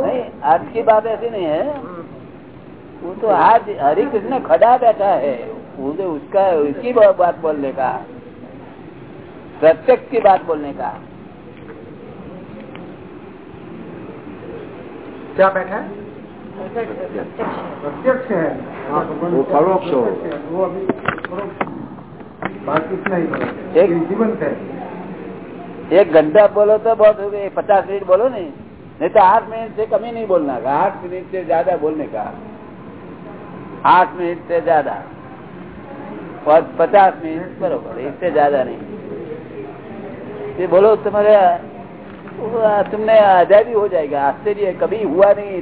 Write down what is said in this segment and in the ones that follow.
नहीं आज की बात ऐसी नहीं है। वो तो आज हरि कृष्ण खड़ा बैठा है। वो तो उसका उसकी बात बोलने का प्रत्यक्ष की बात बोलने का। क्या बैठा है? प्रत्यक्ष है। हाँ, तो वो परोक्ष हो। वो अभी परोक्ष बात कुछ नहीं बोला एक- ये है। एक घंटा बोलो तो बहुत हो गए पचास मिनट बोलो नहीं। नहीं तो आठ मिनट से कमी नहीं बोलना का आठ मिनट से ज्यादा बोलने का आठ मिनट से ज्यादा और पचास मिनट बरोबर इससे ज्यादा नहीं ये बोलो तुम्हारे वो तुमने आजादी हो जाएगा आश्चर्य कभी हुआ नहीं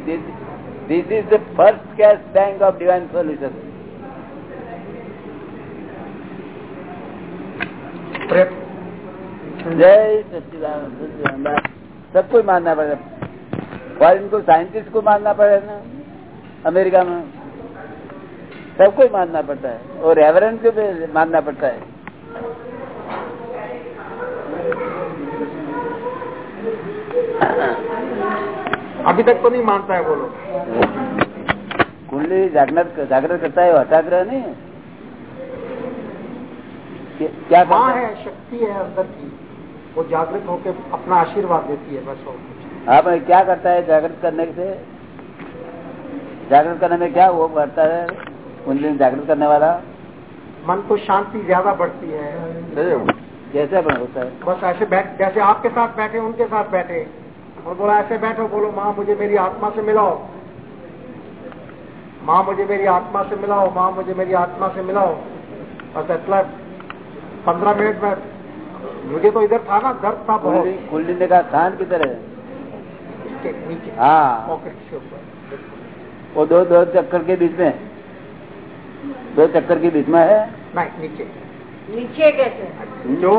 this is the first cash bank of divine solution प्रेम जय सच्चिदानंद सच्चिदानंद सबको ही मानना पड़ेगा और इनको साइंटिस्ट को मानना पड़े ना अमेरिका में। सबको ही मानना पड़ता है और रेवरेंट को भी मानना पड़ता है। अभी तक तो नहीं मानता है वो लोग। कुंडली जागृत जागृत करता है हटाग्रह नहीं है? क्या- है? शक्ति है अंदर की। वो जागृत होकर अपना आशीर्वाद देती है बस और आप क्या करता है जागृत करने से? जागृत करने में क्या वो करता है? कुंडली जागृत करने वाला? मन को शांति ज़्यादा बढ़ती है। कैसे होता है? बस ऐसे बैठ जैसे आपके साथ बैठे उनके साथ बैठे। और बोला ऐसे बैठो बोलो माँ मुझे मेरी आत्मा से मिलाओ। माँ मुझे मेरी आत्मा से मिलाओ। माँ मुझे मेरी आत्मा से मिलाओ। बस इतना पंद्रह मिनट में। मुझे तो इधर था ना दर्द था कुंडली का स्थान किधर है। इसके नीचे हाँ पॉकेट के ऊपर वो दो दो चक्कर के बीच में दो चक्कर के बीच में है नहीं नीचे नीचे कैसे जो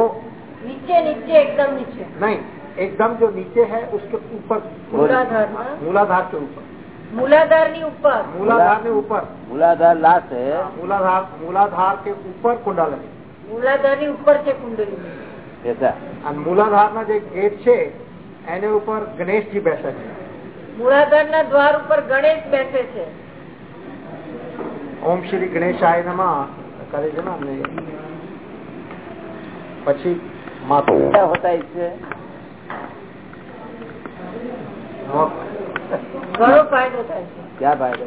नीचे नीचे एकदम नीचे नहीं एकदम जो नीचे है उसके ऊपर મૂલાધાર માં मूलाधार के ऊपर મૂલાધાર ની ઉપર मूलाधार ने ऊपर मूलाधार लास्ट है मूलाधार मूलाधार के ऊपर कुंडल है મૂલાધાર ની ઉપર છે કુંડલી ऐसा અને મૂલાધારના જે ગેટ છે એને ઉપર ગણેશજી બેસે છે. મૂળાધાર ના દ્વાર ઉપર ગણેશ બેસે છે. ઓમ શ્રી ગણેશાય કરે છે ને પછી થાય છે. ક્યાં ફાયદો?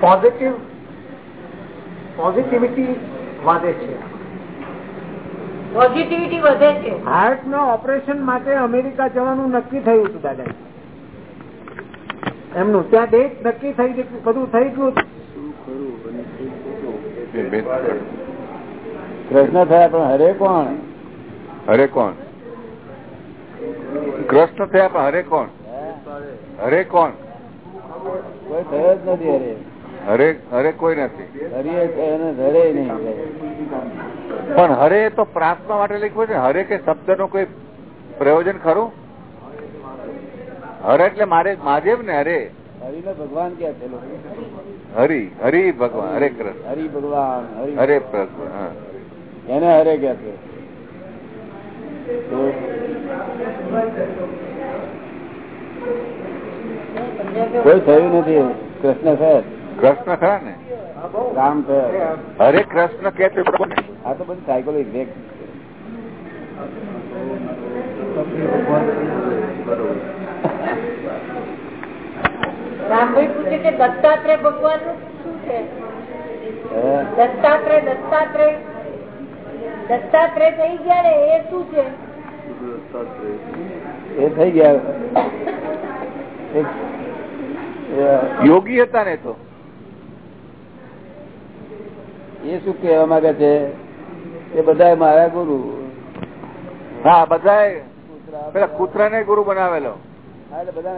પોઝિટિવ પોઝિટિવિટી વાંધે છે. પોઝિટિવિટી વધે છે. હાર્ટ ના ઓપરેશન માટે અમેરિકા જવાનું નક્કી થયું હતું દાદા એમનું ત્યાં ડેટ નક્કી થઈ બધું થઈ ગયું કૃષ્ણ થયા પણ હરે કોણ? હરે કોણ? કૃષ્ણ થયા પણ હરે કોણ? હરે કોણ? કોઈ થયો જ નથી હરે. હરે હરે કોઈ નથી. હરે નહીં પણ હરે તો પ્રાર્થના માટે લખ્યું છે. હરે કે શબ્દનું કોઈ પ્રયોજન ખરું? હરે એટલે મારે માધેવ ને હરે. હરિને ભગવાન ક્યાં છે હરિ હરિ ભગવાન હરે કૃષ્ણ. હરિ ભગવાન હરિ હરે કૃષ્ણ એને હરે ક્યાં છે. કોઈ થયું નથી. કૃષ્ણ સાહેબ કૃષ્ણ ખરા ને? રામ હરે કૃષ્ણ કે છે? આ તો બધી સાયકોલોજી વેગ રામભાઈ પૂછે કે દત્તાત્રેય ભગવાનનું શું છે? દત્તાત્રેય દત્તાત્રેય. દત્તાત્રેય થઈ ગયા ને એ શું છે? એ થઈ ગયા. યોગી હતા ને તો? એ શું કેવા માંગે છે? એ બધા મારા ગુરુ. હા બધા પેલા કૂતરા ને ગુરુ બનાવેલો.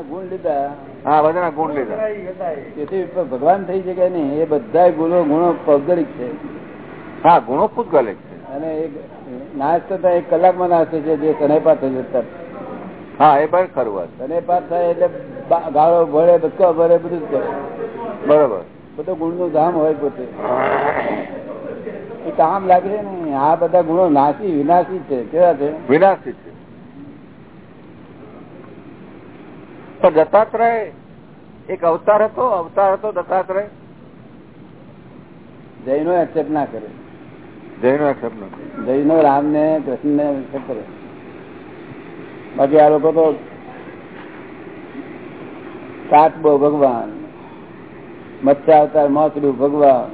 ગુણ લીધા. હા બધાના ગુણ લીધા. તેથી ભગવાન થઈ શકે નહીં એ બધા ગુણો ગુણો પૌગલિક છે. હા ગુણો પૂતગલિક છે. અને એક નાશ થતા એક કલાકમાં નાશ છે જે શનૈપાત થઈ જતા હા એ પણ ખરું શનૈપાત થાય એટલે ગાળો ભરે બચકા ભરે બધું જ કરે. બરોબર. બધો ગુણનું ધામ હોય પોતે. એ કામ લાગે છે ને આ બધા ગુણો નાસી વિનાશી છે. કેવા છે? વિનાશી છે. પણ દત્તાત્રેય એક અવતાર હતો અવતાર હતો દત્તાત્રેય? જૈનો એક્સેપ્ટ ના કરે. જૈનો એક્સેપ્ટ ન જૈનો રામ ને કૃષ્ણ ને એક્સેપ્ટ કરે. બાકી આ લોકો તો કાચબો ભગવાન. મચ્છા અવતાર માછડું ભગવા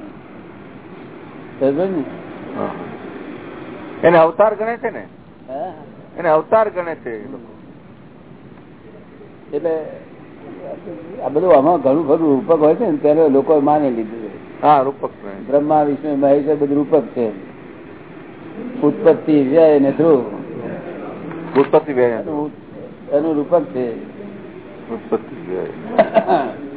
એને અવતાર ગણે છે ને? એને અવતાર ગણે છે લોકો. એટલે આ બધું આમાં ઘણું ખરું રૂપક હોય છે ને ત્યારે લોકો માની લીધું હા રૂપક બ્રહ્મા વિષ્ણુ મહેશ બધું રૂપક છે. ઉત્પત્તિ વ્યય ને ધ્રુવ. ઉત્પત્તિ વ્યય એનું રૂપક છે. ઉત્પત્તિ બે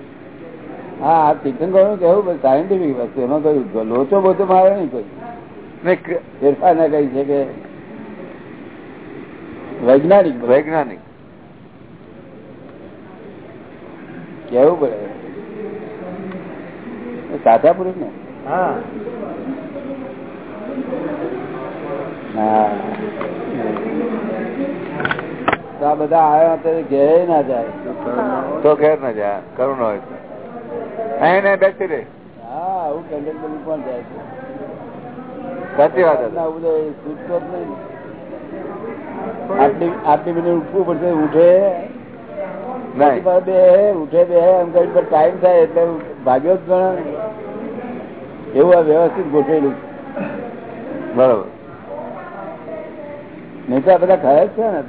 હા આ તીર્થંકરો નું કેવું સાયન્ટિફિક વસ્તુ એમાં કયું લોચો બોચો મારે નહીં કોઈ. ને ફેરફાર ના કહી છે કે વૈજ્ઞાનિક વૈજ્ઞાનિક. કેવું પડે. સાચા પુરુષ ને? હા. હા. આ બધા આવ્યા તો ઘેરે ના જાય. તો ઘેર ના જાય કરુણ હોય અહીં બેસી રે હા જાય છે. સાચી વાત. ના ઉદય છૂટતો જ નહીં. આટલી આટલી મિનિટ ઉઠવું પડશે ઉઠે. બે ઉઠે બે એમ કરી પર ટાઈમ થાય એટલે ભાગ્યો જ ગણ. એવું આ વ્યવસ્થિત ગોઠવેલું. બરોબર. નહીં તો આ બધા જ છે ને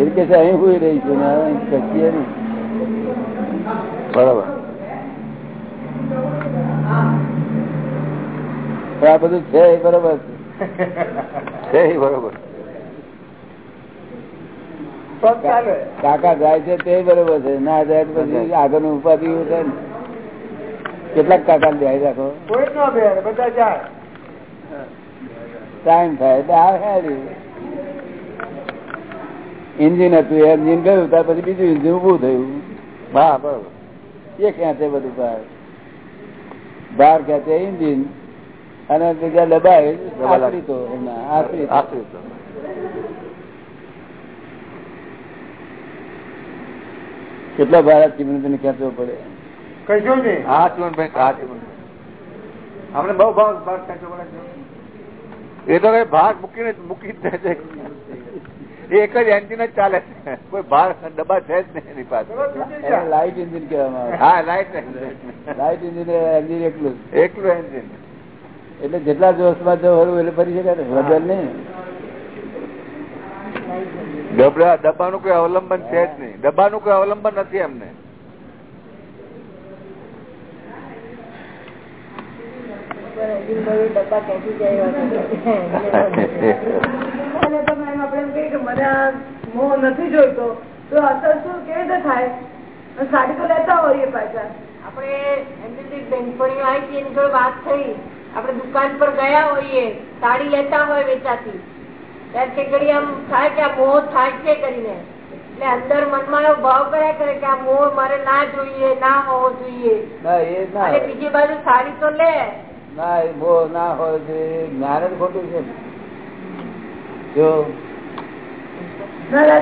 એ કે છે અહીં હુઈ રહી છું ને અહીં નહીં. બરોબર. આ બધું છે બરોબર છે. બરોબર. કાકા જાય છે તે બરોબર છે. ના જાય પછી આગળનું ઉપાધિ થાય ને. કેટલાક કાકા ધ્યાન રાખો. બધા જાય. ટાઈમ થાય એટલે આવે હારી. એન્જિન હતું એન્જિન ગયું ત્યાર પછી બીજું એન્જિન ઉભું થયું. હા બરોબર. એ ખેંચે બધું બહાર? બહાર ખેંચે ઇન્જિન અને બીજા દબાય આશ્રિતો એમના આશ્રિત. કેટલા ભારત ચીમની ખેંચવો પડે? કશો નહીં હા ચીમનભાઈ હા ચીમનભાઈ આપણે બહુ ભાગ ભાગ ખેંચવો પડે એ તો કઈ ભાગ મૂકીને મૂકી જ જાય એક જ એન્જિન જ ચાલે છે. કોઈ ભાર ડબ્બા છે જ નહીં એની પાસે. લાઇટ એન્જિન કહેવામાં આવે. હા લાઇટ લાઇટ એન્જિન એન્જિન એકલું એકલું એન્જિન. એટલે જેટલા જોશમાં જવું એટલે ફરી શકાય ને? બદલ નહીં? ડબડા ડબ્બાનું કોઈ અવલંબન છે જ નહીં. ડબ્બાનું કોઈ અવલંબન નથી એમને. ડબ્બા અને તમે એમ આપણે કહીએ કે મને આ મોહ નથી જોઈતો તો અસર શું? કેવી રીતે થાય? સાડી તો લેતા હોઈએ પાછા. આપણે એમ બધી બેનપણીઓ આવી હતી એની જોડે વાત થઈ. આપણે દુકાન પર ગયા હોઈએ સાડી લેતા હોય વેચાતી. ત્યારે તે ઘડી આમ થાય કે આ મોહ થાય છે કરીને? એટલે અંદર મનમાં એવો ભાવ કર્યા કરે કે આ મોહ મારે ના જોઈએ ના હોવો જોઈએ. ના એ ના અને બીજી બાજુ સાડી તો લે. ના મોહ ના હોય છે જ્ઞાન જ ખોટું છે. જો. ના ને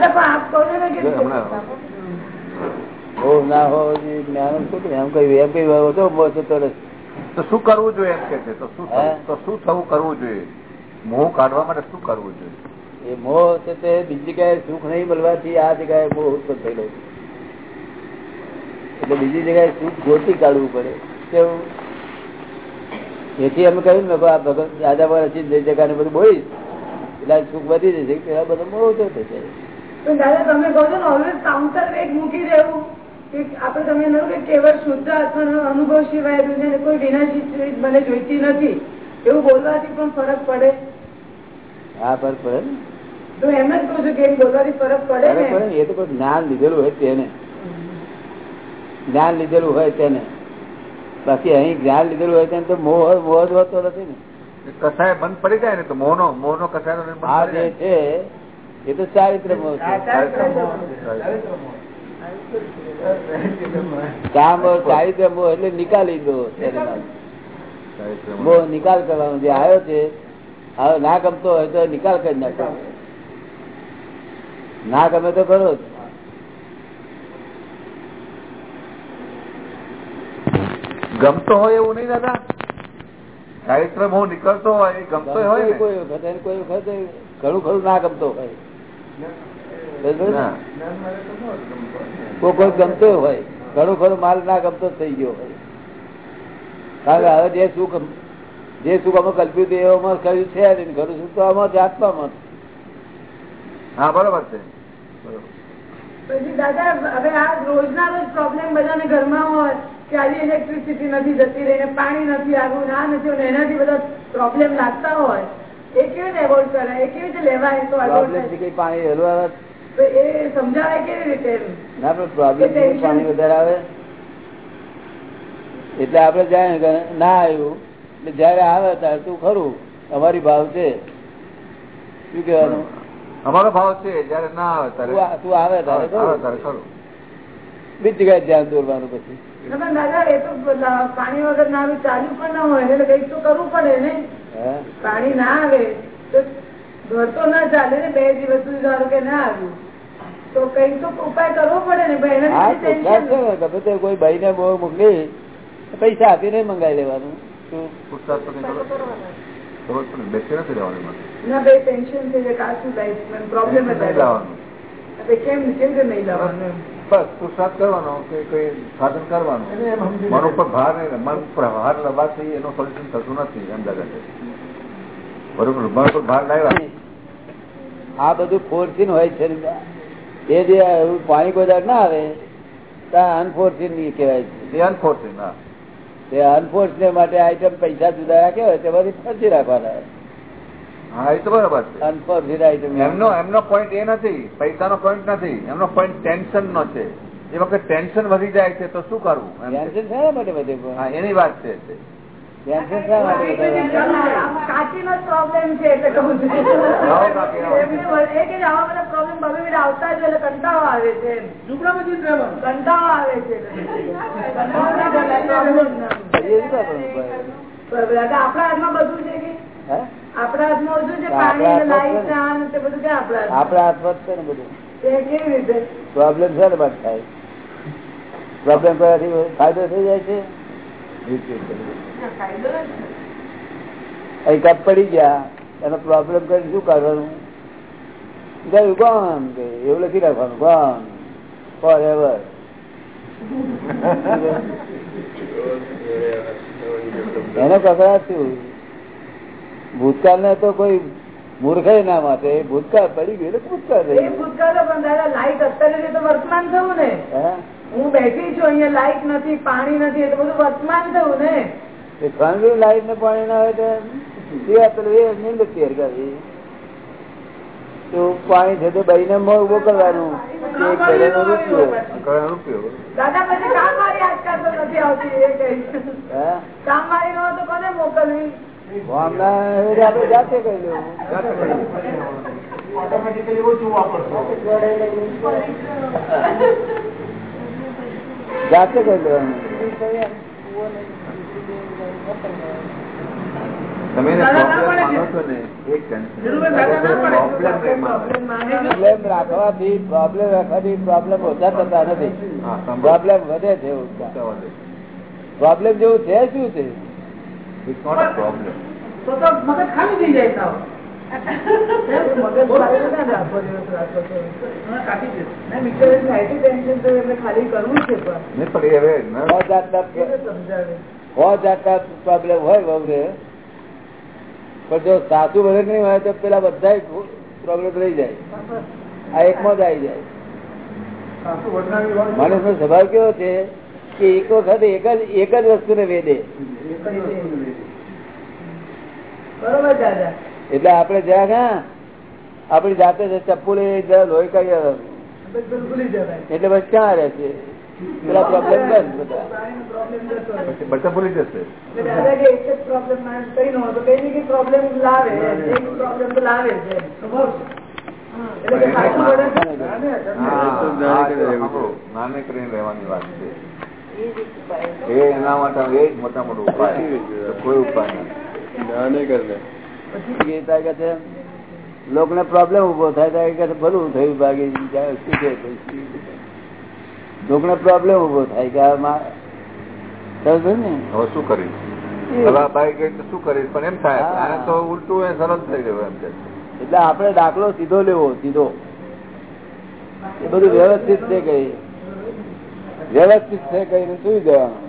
ના એ જ્ઞાન એમ કહ્યું એમ કહ્યું હતો મોહ જતો રહે. તો શું કરવું જોઈએ એમ કે છે? તો શું તો શું થવું કરવું જોઈએ? મોહ કાઢવા માટે શું કરવું જોઈએ? એ મોહ છે તે બીજી જગ્યાએ સુખ નહીં મળવાથી આ જગ્યાએ મોહ ઉત્પન્ન થયેલો છે. એટલે બીજી જગ્યાએ સુખ ગોતી કાઢવું પડે. કેવું? એથી અમે કહ્યું ને આ ભગત દાદા પર જે જગ્યાને બધું બોલીશ. એટલે સુખ વધી જશે. પેલા બધો મોડો ઓછો થશે. તો દાદા તમે કહો છો ને ઓલવેઝ કાઉન્ટર વેટ મૂકી દેવું. આપણે તમે કહ્યું કે કેવળ શુદ્ધ અનુભવ સિવાય છે કોઈ વિનાશી ચીજ મને જોઈતી નથી. એવું બોલવાથી પણ ફરક પડે. હા ફરક પડે તો એમ જ કહું છું કે બોલવાથી ફરક પડે ફરક પડે એ તો કોઈ જ્ઞાન લીધેલું હોય તેને. જ્ઞાન લીધેલું હોય તેને. બાકી અહીં જ્ઞાન લીધેલું હોય તેને તો મોહ મોહ જ હોતો નથી ને. કસાય બંધ પડી જાય ને તો મોનો મોનો કસાય આ જે છે એ તો ચારિત્ર મોહ ચારિત્ર મોહ. એટલે નિકાલી દો મોહ નિકાલ કરવાનો જે આવ્યો છે હવે ના ગમતો હોય તો નિકાલ કરી નાખો. ના ગમે તો કરો જ. ગમતો હોય એવું નહીં દાદા. કાર્યક્રમ હું નીકળતો હોય ગમતો હોય કોઈ વખત કોઈ વખત ઘણું ખરું ના ગમતો હોય. કોઈ કોઈ ગમતો હોય. ઘણું ખરું માલ ના ગમતો થઈ ગયો હોય. કારણ કે હવે જે સુખ જે સુખ અમે કલ્પ્યું હતું એવામાં કર્યું છે. ઘણું સુખ તો આમાં જ. આત્મામાં હા બરોબર છે. બરોબર. પછી દાદા હવે આ રોજના રોજ પ્રોબ્લેમ બધાને ઘરમાં હોય કે આજે ઇલેક્ટ્રિસિટી નથી જતી રહી પાણી નથી આવ્યું ના નથી એનાથી બધા પ્રોબ્લેમ લાગતા હોય. એ કેવી રીતે એવોર્ડ કરાય એ કેવી રીતે લેવાય? તો પાણી આવે? તો એ સમજાવે કેવી રીતે ના પણ પ્રોબ્લેમ પાણી વધારે આવે. એટલે આપડે જાય ના આવ્યું. એટલે જયારે આવે ત્યારે તું ખરું. અમારી ભાવ છે. શું કહેવાનું? અમારો ભાવ છે જયારે ના આવે તું ત્યારે તું આવે ત્યારે ખરું. બીજી જગ્યાએ ધ્યાન દોરવાનું પછી. દાદા એ તો પાણી વગર ના આવ્યું ચાલુ પણ ના હોય એટલે કંઈક તો કરવું પડે ને. પાણી ના આવે તો ઘર તો ના ચાલે ને બે દિવસ સુધી ધારો કે ના આવ્યું. તો કંઈક તો ઉપાય કરવો પડે ને કોઈ ભાઈ ને બહુ મોકલી પૈસા આપીને મંગાવી લેવાનું. શું? પુરસાદ તો કંઈ કરો. ખબર પડે બેસી નથી રહેવાનું ના ભાઈ ટેન્શન છે. કે લાઈફ પ્રોબ્લેમ જ લાવવાનું. કેમ કેમ કે નહીં લાવવાનું બસ પુરસાદ કરવાનો કે કોઈ સાધન કરવાનું. મન ઉપર ભાર નહીં મન ઉપર ભાર લવાથી એનું સોલ્યુશન થતું નથી એમ લાગે છે. બરોબર મન ઉપર ભાર લાવ્યા આ બધું ફોર્સિન હોય છે. એ જે પાણી કોઈ ના આવે ત્યાં અનફોર્સિન કહેવાય છે. એ હા. તે અનફોર્સને માટે આઈટમ પૈસા જુદા રાખ્યા હોય તે બધી ફરજી રાખવાના હા એ તો બરાબર છે. એમનો એમનો પોઈન્ટ એ નથી પૈસાનો પોઈન્ટ નથી એમનો પોઈન્ટ ટેન્શન નો છે. એ વખતે ટેન્શન વધી જાય છે તો શું કરવું? ટેન્શન શા માટે વધે? એની વાત છે. આપણા હાથમાં બધું છે કે? આપણા હાથમાં બધું છે આપણા પાણી હાથમાં લાઈટ છે ને. બધું ક્યાં આપણા આપણા હાથમાં છે ને બધું. કેવી રીતે? પ્રોબ્લેમ છે ને થાય. પ્રોબ્લેમ કરવાથી ફાયદો થઈ જાય છે. કપ પડી ગયા એનો પ્રોબ્લેમ કરી શું કરવાનું? ગયું ગોન એવું લખી રાખવાનું ગોન ફોર એવર એનો કકડા શું ભૂતકાળ ને તો કોઈ મૂર્ખાઈ ના માટે ભૂતકાળ પડી ગયું એટલે ભૂતકાળ રહી ભૂતકાળ પણ દાદા લાઈટ અત્યારે તો વર્તમાન થયું ને. હું? બેઠી છું અહીંયા લાઈટ નથી પાણી નથી એટલે બધું વર્તમાન થયું ને. લાઈટ ને પાણી ના હોય તો પેલું એ નિવૃત્તિ હરગાવી તો પાણી છે તે બહીને ઊભો કરવાનું. એક બહેનો રૂપિયો. કરોડો રૂપિયો. દાદા પછી કામ વાળી આજકાલ તો નથી આવતી એ કઈ. કામ વાળી નો તો કોને મોકલવી? ગામના એ આપણે જાતે કરી લેવું જાતે કરી લેવાનું. તમે. પ્રોબ્લેમ રાખવાથી પ્રોબ્લેમ રાખવાથી પ્રોબ્લેમ ઓછા થતા નથી. પ્રોબ્લેમ વધે છે. પ્રોબ્લેમ જેવું છે શું છે? મગજ ખાલી થઈ જાય ખાલી કરવું છે પણ. નહીં પણ એ હવે ન- સો જાતના પ્રોબ્લેમ હોય વહુને પણ જો સાસુ વગર નહીં હોય તો પેલા બધા પ્રોબ્લેમ રહી જાય. આ એકમાં જ આવી જાય. માણસ નો સ્વભાવ કેવો છે કે એક વખત એક જ એક જ વસ્તુને વેદે. એટલે આપણે જ્યાં હા આપણી જાતે ચપ્પુ લઈ લોહી કાઢી એટલે પછી ક્યાં રહે છે? પેલા પ્રોબ્લેમ બંધ. બધા બધા ભૂલી જશે. નાને કરીને રહેવાની વાત છે. એ એના માટે એ મોટા મોટો ઉપાય. કોઈ ઉપાય નથી. લોકોને પ્રોબ્લેમ ઊભો થાય ભલું થયું ભાગી જાય શું છે? પછી લોકોને પ્રોબ્લેમ ઊભો થાય કે શું કરીશ? હવે આ બાઈક શું કરીશ? પણ એમ થાય હા. આને તો ઉલટું થઈ ગયું એમ એટલે આપણે દાખલો સીધો લેવો સીધો. એ બધું વ્યવસ્થિત છે કઈ વ્યવસ્થિત છે કઈ સુઈ જવાનું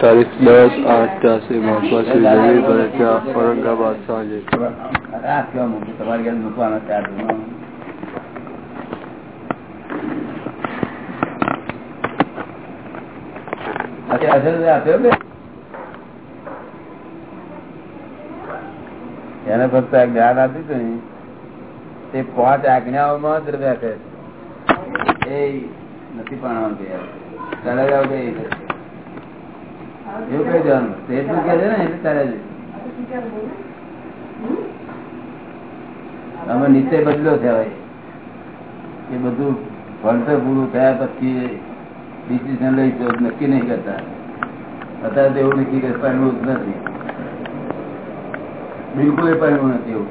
તારીખ દસ આઠ ત્યાસી મહાત્મા શ્રી રવિભાઈ ત્યાં ઔરંગાબાદ સાંજે. તમારે ઘેર મૂકવાનો ચાર એને ફક્ત આ જ્ઞાન આપ્યું હતું ને, તે પાંચ આજ્ઞાઓમાં જ વ્યાખે એ નથી પણ એવું કહી દેવાનું. એટલું કે છે ને એટલે ચાલે જ. અમે નીચે બદલો થવાય એ બધું ભણતર પૂરું થયા પછી ડિસિઝન લઈશું નક્કી નહીં કરતા. અત્યારે તો એવું નક્કી કરતા જ નથી. બિલકુલ પાડવું નથી એવું.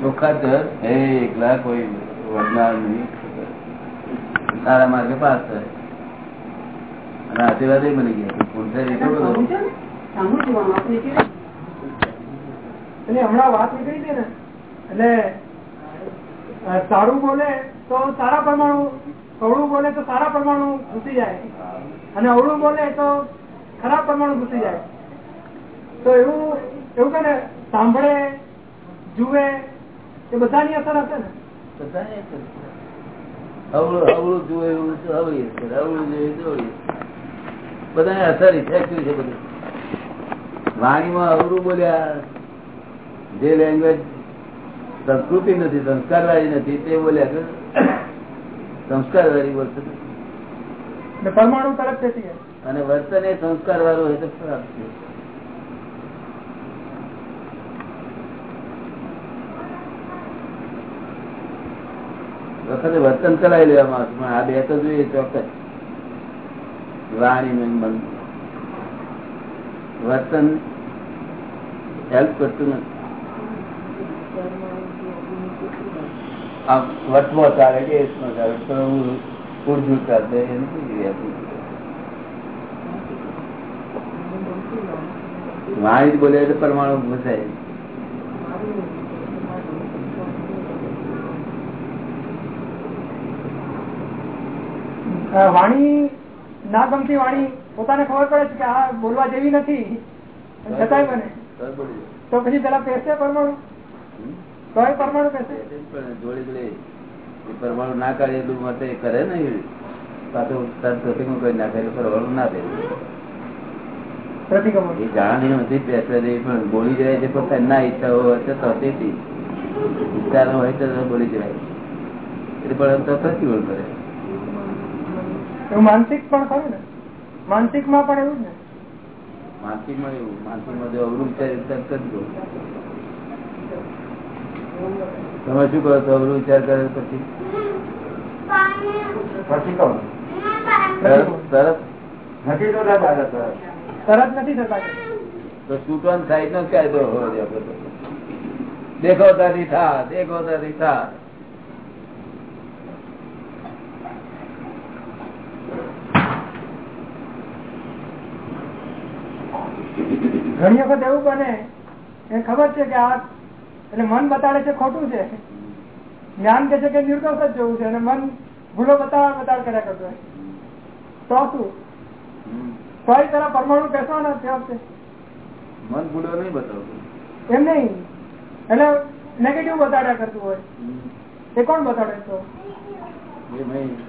ચોખ્ખા જ હે એકલા કોઈ વડનાર નહીં સારા માર્ગે પાસ થાય. અને આશીર્વાદ મળી ગયા. એટલો એટલે હમણાં વાત નીકળી છે ને. એટલે સારું બોલે તો સારા પરમાણુ અવળું બોલે તો સારા પરમાણુ ઘૂસી જાય. અને અવળું બોલે તો ખરાબ પરમાણુ ઘૂસી જાય. તો એવું એવું કે સાંભળે જુએ એ બધાની અસર હશે ને. બધાની અસર અવળું અવળું જુએ એવું અવળી અસર અવળું જોઈએ તો અવળી અસર. બધાને અસર ઇફેક્ટિવ છે બધું? વાણીમાં અવરું બોલ્યા જે લેંગ્વેજ સંસ્કૃતિ નથી સંસ્કાર વાળી નથી તે બોલ્યા સંસ્કાર વાળી બોલશે પરમાણુ તરફ અને વર્તન એ સંસ્કાર વાળું હોય તો ખરાબ છે? વખતે વર્તન ચલાવી લેવામાં આવશે પણ આ બે તો જોઈએ ચોક્કસ. વાણી વર્તન હેલ્પ કરતું નથી. વાણી બોલે એટલે પરમાણુ ઘૂસાય વાણી ના ગમતી વાણી પોતાને ખબર પડે છે કે આ બોલવા જેવી નથી. છતાંય બને તો. તો પછી પેલા પેસે પરમાણુ. કયો પરમાણુ પેસે પરમાણુ ના કરે એટલું માટે કરે ને પાછું પ્રતિક્રમણ કરી નાખે એટલે પરમાણુ ના દે. પ્રતિક્રમણ. એ જાણવાની નથી પણ બોલી જાય છે પણ ના ઈચ્છા હોય તો થતી ઈચ્છા ન હોય તો બોલી જાય. એટલે પણ તો પ્રતિક્રમણ કરે. એવું માનસિક પણ ખરું ને? માનસિકમાં પણ એવું ને? માનસિકમાં એવું માનસિકમાં જો અવરું વિચાર તમે શું કરો છો? અવરું વિચાર કરે પછી? પછી કહો. તરત નથી તો દાદા દાદા તરત. નથી થતા તો છૂટવાનો સાઈડ નો કાયદો હોવો જોઈએ દેખો તારી થા દેખો તારી થા ઘણી વખત એવું બને એ ખબર છે કે આ એટલે મન બતાડે છે ખોટું છે. જ્ઞાન કે છે કે નિર્દોષ જ જવું છે અને મન ભૂલો બતાવ બતાડ કર્યા કરતો તો શું? કોઈ તો પરમાણુ બેસવાના તે વખતે મન ભૂલો નહીં બતાવતું. એમ નહીં. એટલે નેગેટિવ બતાડ્યા કરતું હોય. એ કોણ બતાડે તો? એ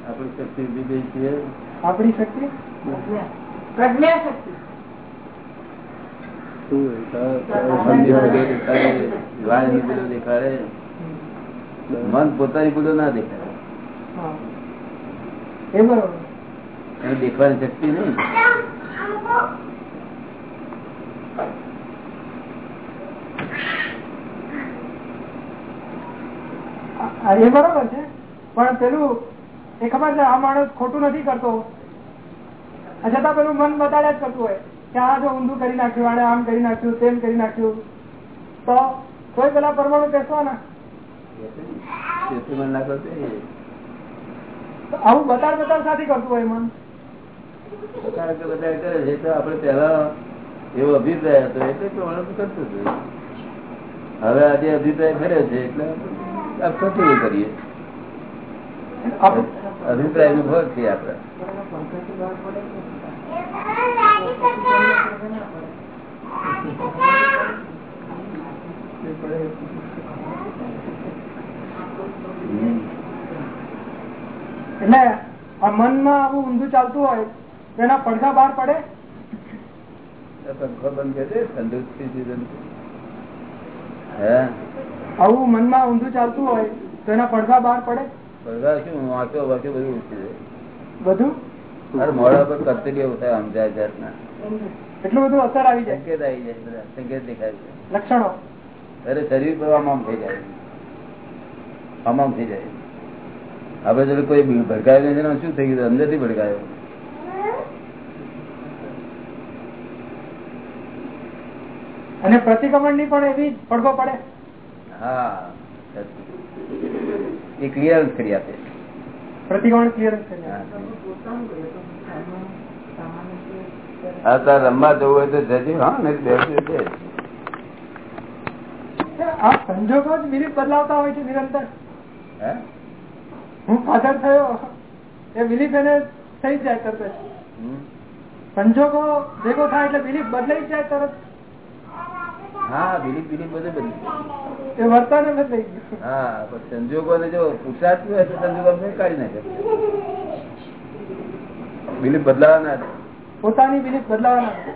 આપણી શક્તિ આપણી શક્તિ? પ્રજ્ઞા શક્તિ શું હોય? તારા- તારા મનની સંધ્યા ભૂલો દેખાડે વાણીની ભૂલો દેખાડે મન પોતાની ભૂલો ના દેખાય એ બરોબર. દેખવાની શક્તિ નહીં. એ બરોબર છે. પણ પેલું એ ખબર છે આ માણસ ખોટું નથી કરતો. છતાં પેલું મન બતાડ્યા જ કરતું હોય. કે આ જો ઊંધું કરી નાખ્યું આને આમ કરી નાખ્યું તેમ કરી નાખ્યું. તો કોઈ પેલા પરમાણુ બેસવાના કરતો આવું બતાડ બતાડ સાથે કરતું હોય મન. બતાડ કે બતાવે કરે છે તો આપણે પહેલા એવો અભિપ્રાય હતો એટલે પ્રમાણે કરતું હતું. હવે આજે અભિપ્રાય ફર્યો છે એટલે ખોટું કરીએ. અભિપ્રાય નો ભોગ છે. આપડે. એટલે આ મનમાં આવું ઊંધું ચાલતું હોય તો એના પડઘા બહાર પડે? પંખો બંધ કરી દે તંદુરસ્તી હે? આવું મનમાં ઊંધું ચાલતું હોય તો એના પડઘા બહાર પડે? પડઘા શું વાંચો વાંચો બધું ઉઠી જાય. બધું? મોડા પર થાય સમજાય જાતના એટલું બધું અસર આવી જાય. સંકેત આવી જાય બધા સંકેત દેખાય છે. લક્ષણો. અરે શરીર પર આમ થઈ જાય. આમ થઈ જાય. આપડે જોડે કોઈ ભડકાયો નથી શું થઈ ગયું? અંદરથી ભડકાયો. અને પ્રતિક્રમણની પણ એવી પડઘો પડે. હા. એ ક્લિયરન્સ કરી આપે. પ્રતિક્રમણ ક્લિયરન્સ કરી હા તાર રમવા જવું હોય તો જજે હા ને બેસી છે આ સંજોગો જ બિલીફ બદલાવતા હોય છે નિરંતર? હું? ફાધર થયો એ બિલીફ એને થઈ જાય તરત સંજોગો ભેગો થાય એટલે બિલીફ બદલાઈ જાય તરત હા બિલીફ બિલીફ બધું બદલી એ વર્તન બદલાઈ ગયું. હા પણ સંજોગો ને જો પૂછાતું હોય તો સંજોગો કાઢી નાખે. બિલીફ બદલાવાના. પોતાની બિલીફ બદલાવાના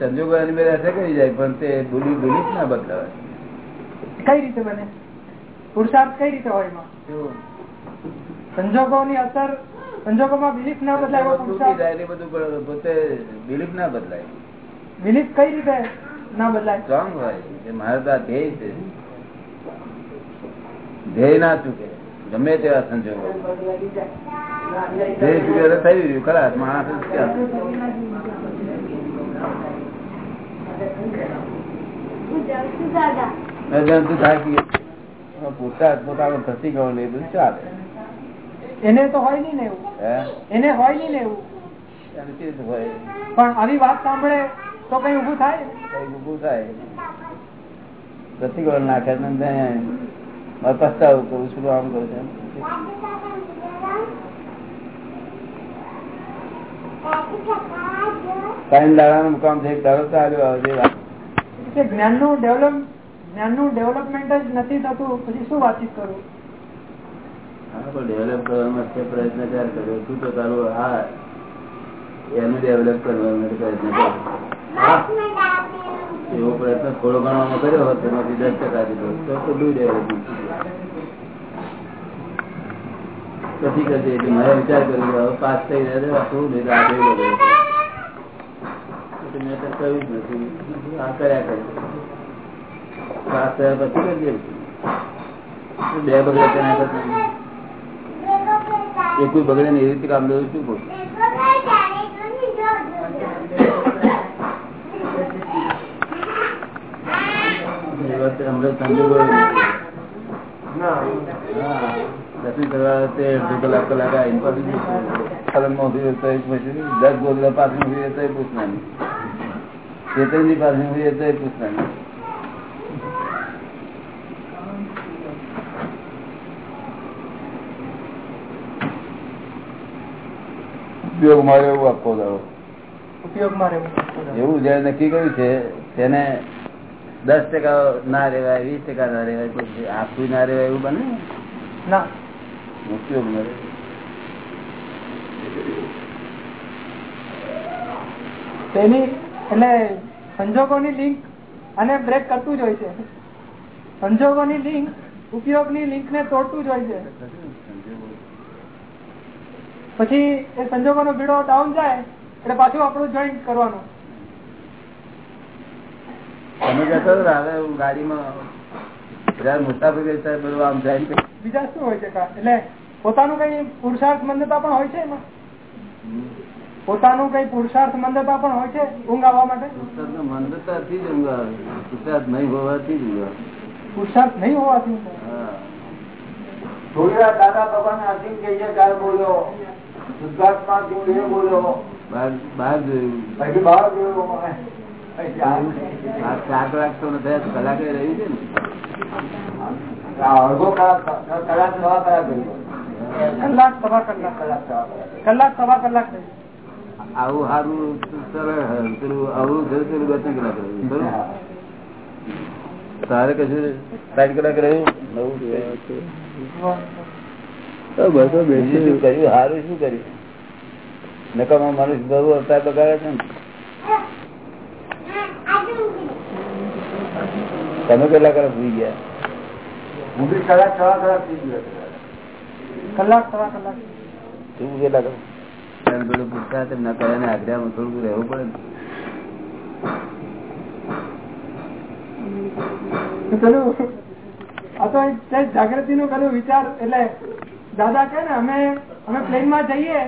સંજોગો અસર કરી જાય પણ તે બિલીફ બિલીફ ના બદલાવાય કઈ રીતે બને? પુરુષાર્થ કઈ રીતે હોય એમાં? સંજોગોની અસર સંજોગોમાં બિલીફ ના બદલાય તૂટી જાય એટલે બધું પોતે બિલીફ ના બદલાય. બિલીફ કઈ રીતે ના બદલાય? સ્ટ્રોંગ હોય એ મારા ધ્યેય છે. ધ્યેય ના ચૂકે ગમે તેવા સંજોગો. થઈ રહ્યું ખરા માણસ ગયો. ને એ બધું ચાલે. એને તો હોય નહીં ને એવું. એને હોય નહીં ને એવું. હોય? પણ આવી વાત સાંભળે તો કઈ ઉભું થાય? કઈ ઊભું થાય. પ્રતિકોળ નાખે પસ્તાવું કરું છું આમ કરું છું. ટાઈમ દાડાનું મુકામ છે દાડો ચાલ્યો આવે કે જ્ઞાનનું ડેવલપ જ્ઞાનનું ડેવલપમેન્ટ જ નથી થતું પછી શું વાતચીત કરું? ડેવલપ કરવા માટે પ્રયત્ન ક્યારે કર્યો. તું તો તારું હા એનું ડેવલપ કરવા માટે પ્રયત્ન કર્યો એવો પ્રયત્ન થોડો ઘણો કર્યો હતો એમાંથી દસ ટકા દીધો તો બધું ડેવલપમેન્ટ પછી કરજે એટલે મારે વિચાર કર્યો પાસ થઈ જાય શું નહીં આ જોઈ મેં તો કહ્યું જ નથી. આ કર્યા કરે. પાસ થયા પછી કરજે બે બગડે તેના કરતા. એ કોઈ બગડે ને એવી રીતે કામ લેવું શું કહું હમણાં હા, દર્શન કરવા વખતે અડધો કલાક કલાક આવીને પાછું કલમમાં ઊભી રહેતો હોય પછી દસ ગોદડા પાસે ઊભી રહેતો હોય પૂછનાની ચેતનજી પાસે ઊભી રહેતો હોય પૂછનાની ઉપયોગ મારે એવું આપવો દાડો. ઉપયોગ મારે એવું જયારે નક્કી કર્યું છે તેને દસ ટકા ના રેવાય વીસ ટકા ના રેવાય આખું ના રેવાય એવું બને? ના. ઉપયોગ તેની એટલે સંજોગોની લિંક અને બ્રેક કરતું જ હોય છે. સંજોગોની લિંક ઉપયોગની લિંક ને તોડતું જ હોય છે. પછી એ સંજોગોનો ભીડો ડાઉન જાય એટલે પાછું આપણું જોઈન્ટ કરવાનું. તમે કહેતો હવે હું ગાડીમાં મુસાફરી બધું આમ જાય બીજા શું હોય છે એટલે પોતાનું કઈ પુરુષાર્થ મંદતા પણ હોય છે એમાં? પોતાનું કઈ પુરુષાર્થ મંદતા પણ હોય છે ઊંઘ આવવા માટે મંદતાથી જ ઊંઘ આવે. પુસ્તક નહીં હોવાથી જ ઊંઘ પુરુષાર્થ નહીં હોવાથી થોડી વાર દાદા ભગવાન અસીમ કે છે ત્યારે બોલ્યો શુદ્ધાત્મા જેવું બોલ્યો. બહાર બહાર જોયું. બાર જોયો ચાર કલાક તો કલાકે રહ્યું છે ને અડધો કલાક કલાક સવા કલાક. ગયો કલાક સવા કલાક. કલાક સવા કલાક કલાક સવા કલાક આવું સારું સરળ પેલું આવું થયું પેલું બે કલાક રહ્યું બરોબર? તારે કશું સાઠ કલાક રહ્યું? નવું બધો બીજું શું કર્યું? સારું શું કર્યું? નકામા મનુષ્ય બહુ અવતાર બગાડે છે ને. તમે કેટલા કલાક સુઈ ગયા? હું બી કલાક સવા કલાક સુઈ ગયો કલાક સવા કલાક. તું કેટલા કલાક? પેલું પૂછતા હતા, ના કર્યા ને આજ્ઞામાં થોડું રહેવું પડે આ તો એક જાગૃતિ નું પેલું વિચાર એટલે દાદા કે ને અમે અમે પ્લેનમાં જઈએ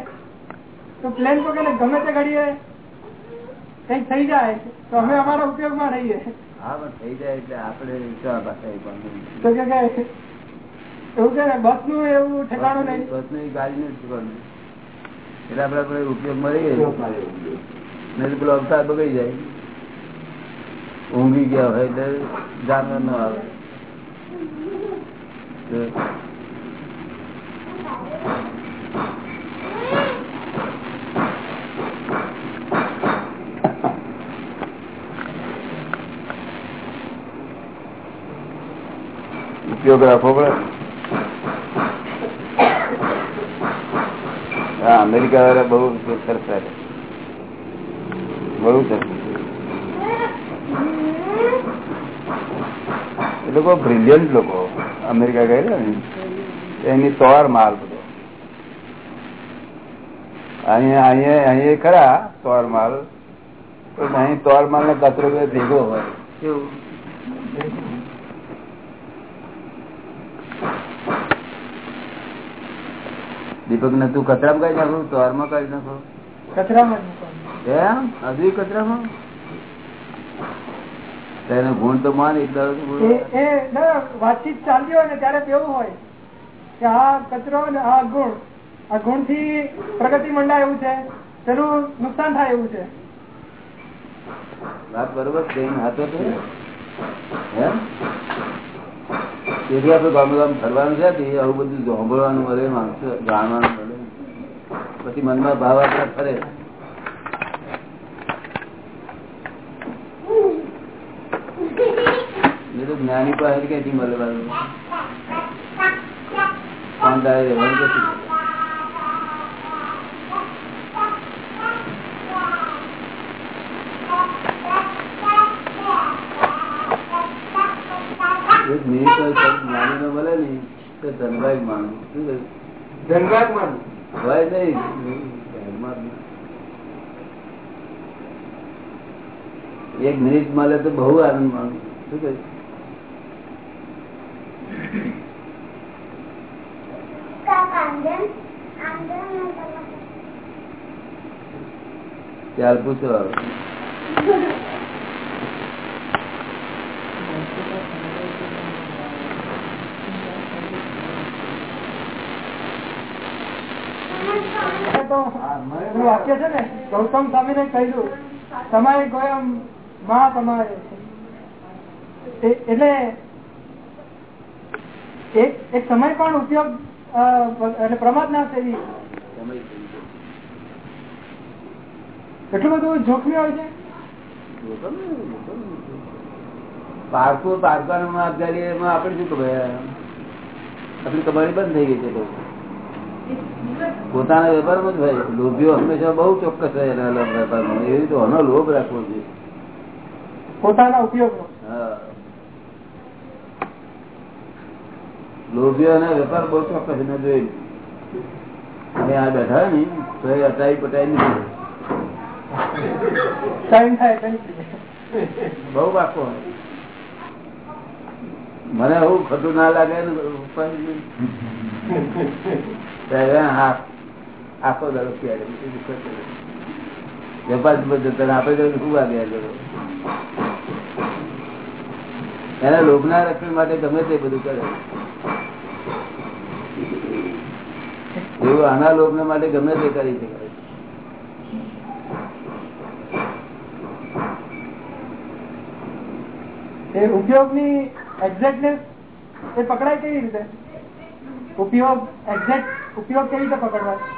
તો પ્લેન તો કે ગમે તે ઘડીએ કંઈક થઈ જાય તો અમે અમારા ઉપયોગમાં રહીએ. હા પણ થઈ જાય એટલે આપણે વિશ્વાસ પાસે તો કે કે બસનું એવું ઠેકાણું નહીં? બસની ગાડીનું જ કરવાનું. એટલે આપડે આપણે ઉપયોગ મળી ગયો નહીં પેલો અવતાર બગડી જાય. ઊંઘી ગયા હોય એટલે જાનવર ન આવે તો ઉપયોગ રાખવો પડે અમેરિકા વાળા બહુ સરસ બહુ સરસ. એ લોકો બ્રિલિયન્ટ લોકો. અમેરિકા ગયેલા ને એની તોર માલ બધો. અહીંયા અહીંયા અહીંયા ખરા સોર માલ. અહીં તોર માલ ને કચરો ભેગો હોય કેવું દીપક ને તું કચરામાં કાઢી નાખો? તોરમાં કાઢી નાખો? કચરામાં હજુ કચરામાં? તેનો ગુણ તો માન એક વાતચીત ચાલતી હોય ને ત્યારે એવું હોય કે આ કચરો ને આ ગુણ આ ગુણથી પ્રગતિ મંડાય એવું છે તેનું નુકસાન થાય એવું છે. વાત બરોબર હાથો છે તેથી આપણે ગામ ગામ ફરવાનું છે આવું બધું સાંભળવાનું મળે, માણસો જાણવાનું મળે. પછી મનમાં ભાવ આપણા ફરે. જ્ઞાની પાસે ક્યાંથી મળવાનું? દાડે રહેવાનું એક મિનિટ નો નો મળે ને તો ધનભાઈ માનું શું કહ્યું? ધનરાજમાં હોય નહીં એક મિનિટ મળે તો બહુ આનંદ માનું શું કહ્યું ત્યાર પૂછો હવે. એ તો વાક્ય છે ને ગૌતમ સ્વામી ને કહ્યું તમારે ગોયમમાં તમારે. એટલે એક સમય પણ ઉપયોગ એટલે પ્રમાદ ના સેવી એટલું બધું જોખમી હોય છે? પારકું, પારકાનું આપણે શું ખબર? આપણી કમાણી બંધ થઈ ગઈ છે પોતાના વેપારમાં જ ભાઈ લોભીઓ હંમેશા બહુ ચોક્કસ વેપારમાં. એવી રીતે આનો લોભ રાખવો જોઈએ. પોતાના ઉપયોગ. લોભીઓ લોભીઓ વેપાર બહુ ચોક્કસ એને જોઈ અને આ બેઠા ને તો એ અટાઈ પટાઈ નહીં બહુ પાકો મને એવું ખોટું ના લાગે ને આખો દાડો ક્યારે બીજું. વેપાર જ તો શું વાગે? એના લોભના રક્ષણ માટે ગમે તે બધું કરે. એવું આના લોભને માટે ગમે તે કરી શકે એ ઉપયોગની એક્ઝેક્ટનેસ એ પકડાય કેવી રીતે? ઉપયોગ એક્ઝેક્ટ ઉપયોગ કેવી રીતે પકડવાય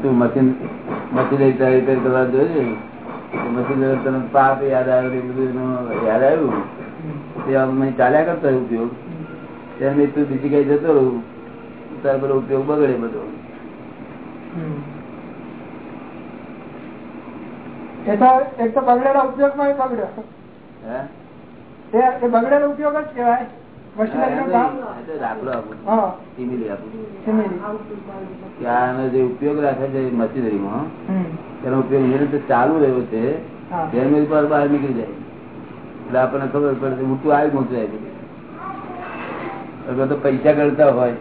હતું મશીન મશીન રિપેર રિપેર કરવા જોઈએ. મશીન તને પાપ યાદ આવ્યો બધું યાદ આવ્યું. તે અમે ચાલ્યા કરતા ઉપયોગ. ત્યારે તું બીજી કઈ જતો રહું તાર બધો ઉપયોગ બગડે બધો. તો એક તો બગડેલા ઉપયોગમાં એ બગડ્યો. બગડેલો ઉપયોગ જ કહેવાય. જે ઉપયોગ રાખે છે મશીનરીમાં તેનો ઉપયોગ એવી ચાલુ રહ્યો છે પર બહાર નીકળી જાય. એટલે આપણને ખબર પડે મોટું આવી મોટું જાય તો પૈસા ગણતા હોય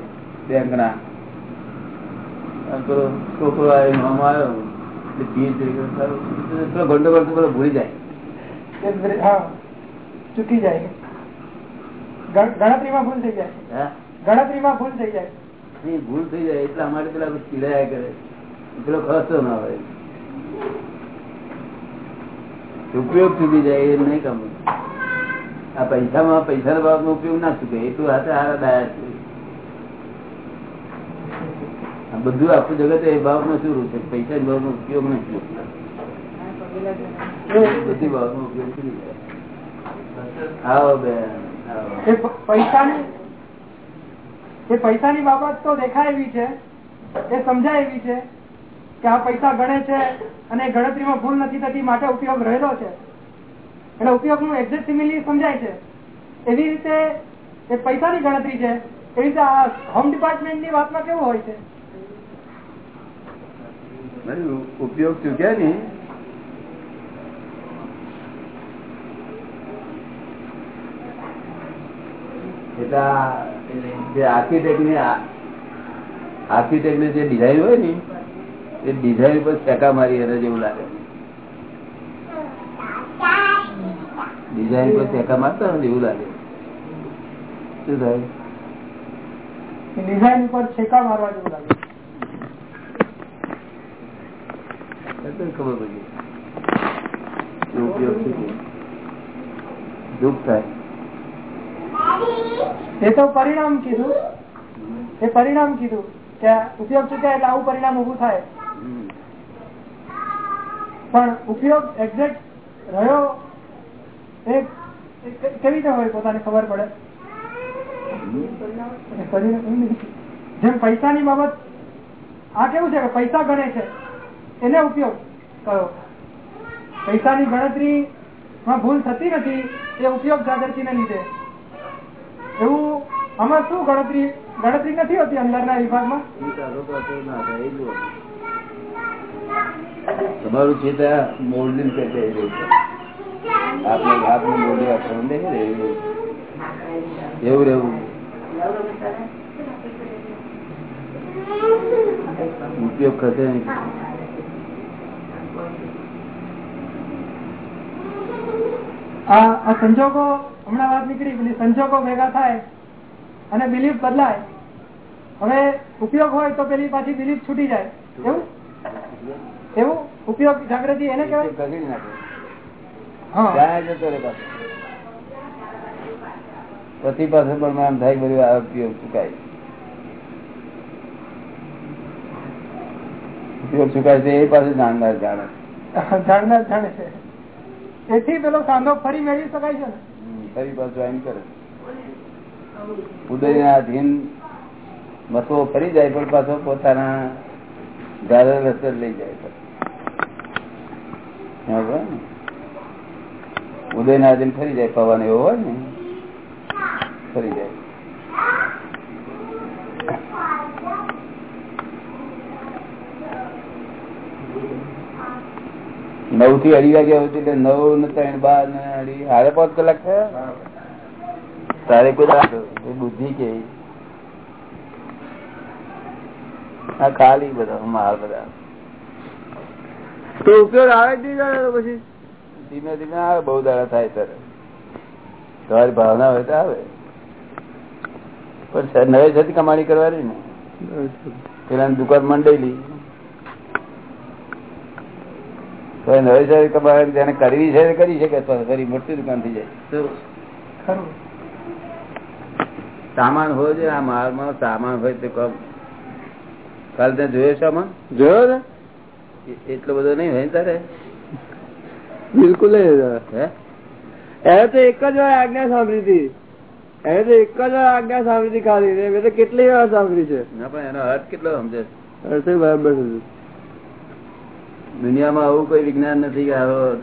બેંક ના છોકરો આવ્યો ગંડો ઘંટો ભૂલી જાય. ચૂકી જાય. ગણતરીમાં ભૂલ થઈ જાય. ગણતરીમાં ભૂલ થઈ જાય. ભૂલ થઈ જાય એટલે અમારે પેલા ચીડાયા કરે. પેલો ખર્ચો ના હોય. ઉપયોગ ચૂકી જાય એ નહીં કમ. આ પૈસામાં પૈસાના બાબતનો ઉપયોગ ના ચૂકે એટલું હાથે હારા ડાયા છે. આ બધું આખું જગત એ બાબતમાં શું છે? પૈસા બાબતનો ઉપયોગ નથી. બધી બાબતનો ઉપયોગ ચૂકી જાય. આવો બેન. એ પૈસાની, એ બાબત તો દેખાય એવી છે, એ સમજાય એવી છે કે આ પૈસા ગણે છે અને ગણતરીમાં ભૂલ નથી થતી, માટે ઉપયોગ રહેલો છે. એટલે ઉપયોગનું સિમિલી સમજાય છે. એવી રીતે એ પૈસાની ગણતરી છે, એવી રીતે આ હોમ ડિપાર્ટમેન્ટની વાતમાં કેવું હોય છે? ઉપયોગ ચૂક્યા ને એટલે જે આર્કિટેક્ટની જે ડિઝાઇન હોય ને એ ડિઝાઇન પર ચકા મારી એને જેવું લાગે. ડિઝાઇન પર ચકા મારતા ને એવું લાગે. શું થાય? ડિઝાઇન પર છેકા મારવા જેવું લાગે. ખબર પડી. દુઃખ થાય. એ તો પરિણામ કીધું. એ પરિણામ કીધું કે ઉપયોગ ચૂક્યા એટલે આવું પરિણામ ઉભું થાય. પણ ઉપયોગ એક્ઝેક્ટ રહ્યો એ કેવી રીતે હોય પોતાને ખબર પડે? જેમ પૈસાની બાબત, આ કેવું છે કે પૈસા ગણે છે, એને ઉપયોગ કયો પૈસાની ગણતરી માં ભૂલ થતી નથી, એ ઉપયોગ જાગૃતિ ને લીધે. આમાં શું ગણતરી? ગણતરી નથી હોતી અંદરના વિભાગમાં? તમારું છે ત્યાં મોલ્ડિંગ આપણે હાથનું મોલ્ડિંગ આપણને એવું. રહેવું. ઉપયોગ કરશે નહીં. આ સંજોગો હમણાં વાત નીકળી સંજોગો ભેગા થાય અને બિલીફ બદલાય. હવે ઉપયોગ હોય તો પેલી પાછી બિલીફ છૂટી જાય. એવું? એવું? ઉપયોગ જાગૃતિ એને કહેવાય? નાખે. પછી પાસે. પણ આમ થાય બધું આ ઉપયોગ ચુકાય. ઉપયોગ ચુકાય છે એ પાસે જાણનાર જાણે. જાણનાર જાણે છે. એથી પેલો સાંધો ફરી મેળવી શકાય છે ને? ફરી પાછું એમ કરે. ઉદયના અધીન મથો ફરી જાય, પણ પાછો પોતાના ગાળે રસ્તે લઈ જાય ઉદયના અધીન ફરી જાય, પવન એવો હોય ને, ફરી જાય. નવથી અઢી વાગ્યા સુધી, એટલે નવ ને ત્રણ, બાર ને અઢી, હારે પાંચ કલાક થયા? તારે કોઈ બુદ્ધિ કે આ ખાલી બધા માલ બધા. તો ઉપયોગ આવે જ નહીં પછી? ધીમે ધીમે આવે બહુ દાડા થાય ત્યારે. તમારી ભાવના હોય તો આવે. પણ નવે છતી કમાણી કરવાની ને. પેલા દુકાન મંડેલી. તો નવે છતી કમાણી જેને કરવી છે કરી શકે તો ફરી મોટી દુકાન થઈ જાય. ખરું. સામાન હોય છે આ માલમાં સામાન હોય તો કમ કાલ ત્યાં જોયો સામાન? જોયો ને? એટલો બધો નહીં હોય તારે? બિલકુલ એને તો એક જ વાર આજ્ઞા સાંભળી હતી. એને તો એક જ વાર આજ્ઞા સાંભળી હતી ખાલી. મેં તો કેટલી વાર સાંભળી છે. ના પણ એનો અર્થ કેટલો સમજે? અર્થ બરાબર છે. દુનિયામાં આવું કોઈ વિજ્ઞાન નથી કે આવો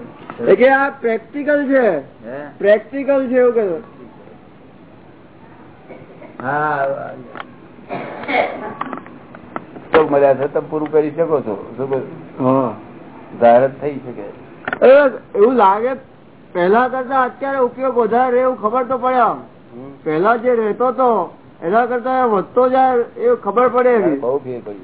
કે આ પ્રેક્ટિકલ છે. હે? પ્રેક્ટિકલ છે એવું કહ્યું છે તમે પૂરું કરી શકો છો. ધારત થઈ શકે. એવું લાગે પેલા કરતા અત્યારે ઉપયોગ વધારે એવું ખબર તો પડે આમ. પેલા જે રહેતો હતો એના કરતા વધતો જાય એવું ખબર પડે બહુ ફેર પડી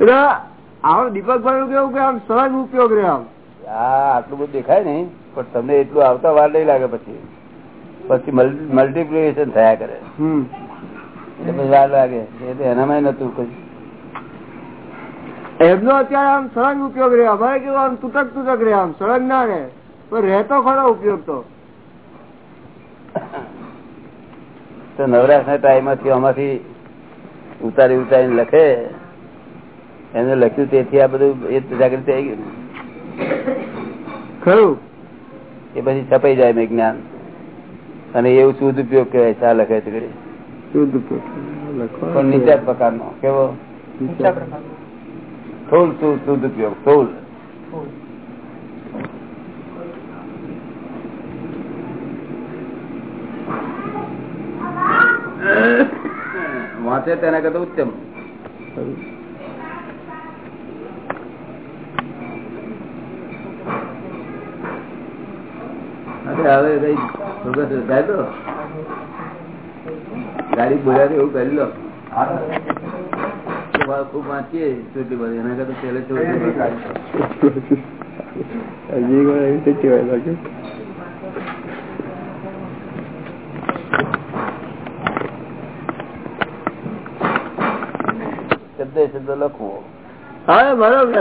જાય. આમ દીપકભાઈ નું કેવું કે આમ સહજ ઉપયોગ રહે આમ. આટલું બધું દેખાય નઈ પણ તમને એટલું આવતા વાર નહીં લાગે પછી. પછી મલ્ટીપ્લિકેશન થયા કરે. એટલે પછી વાર લાગે. એ તો એનામાં નતું કઈ. એમનો અત્યારે આમ સળંગ ઉપયોગ રહ્યો. અમારે કેવું આમ તૂટક તૂટક રહે આમ સળંગ ના રહે. પણ રહેતો ખરો ઉપયોગ તો. તો નવરાશ ના ટાઈમમાંથી આમાંથી ઉતારી ઉતારીને લખે. એને લખ્યું તેથી આ બધું એ જાગૃતિ આવી ગયું ખરું. એ પછી છપાઈ જાય મેં જ્ઞાન. અને એવું શુદ્ધ ઉપયોગ કહેવાય શા લખે છે શુદ્ધ ઉપયોગ પણ નીચા પ્રકારનો કેવો? થોલ શુદ્ધ ઉપયોગ? થોલ. વાંચે તેના કરતા ઉત્તમ. હવે કઈ થાય તો? ગાડી બોલ્યા એવું કરી લો. ખૂબ વાંચીએ છોટી બધી એના કરતા પેલે છોટી શબ્દ શબ્દ લખવો. હા બરોબર.